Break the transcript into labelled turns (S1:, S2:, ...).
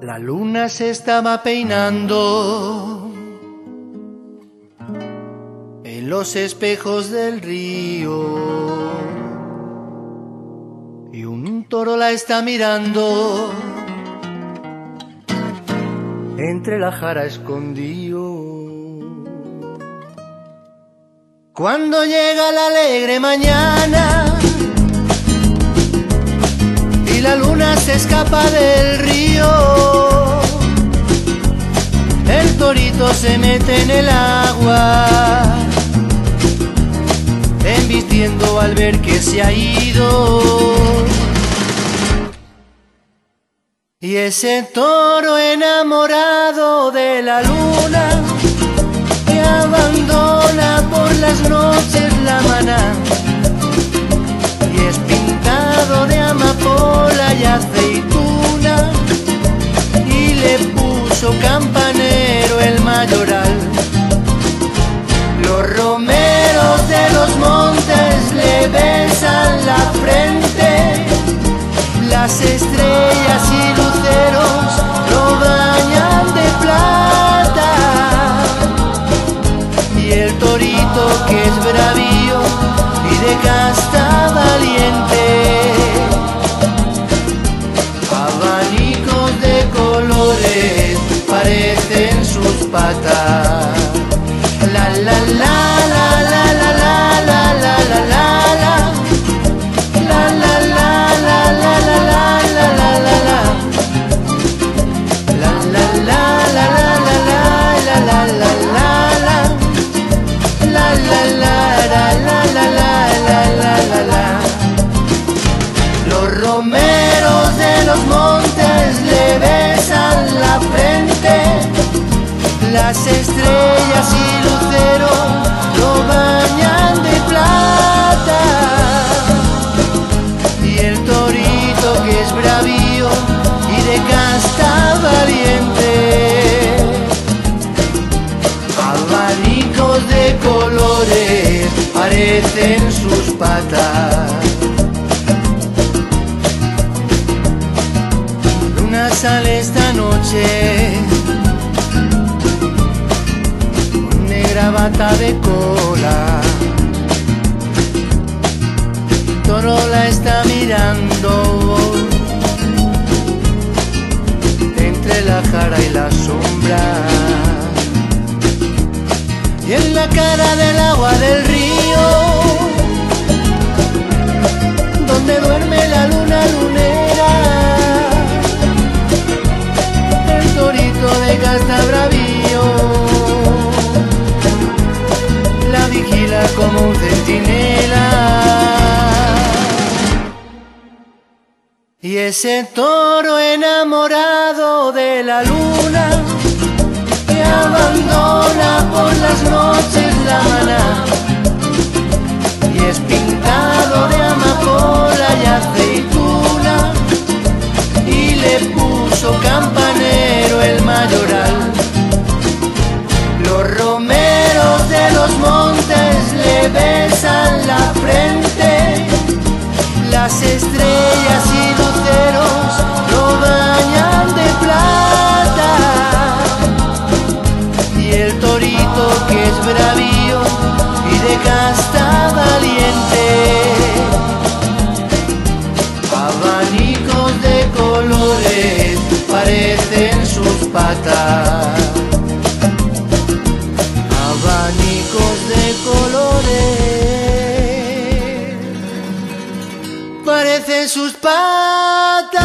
S1: La luna se estaba peinando. En los espejos del río. Y un toro la está mirando. Entre la jara escondido. Cuando llega la alegre mañana la luna se escapa del río, el torito se mete en el agua, embistiendo al ver que se ha ido. Y ese toro enamorado de la luna que abandona por las noches la maná y aceituna y le puso campanero el mayoral. De colores parecen sus patas. Luna sale esta noche con negra bata de cola. Toro la está mirando entre la jara y la sombra del agua del río, donde duerme la luna lunera, el torito de casta bravío, la vigila como un centinela. Y ese toro enamorado de la luna que abandona por las noches y es pintado de amapola y aceituna. Y le puso campanero el mayoral. Los romeros de los montes le besan la frente, las estrellas y luceros sus patas.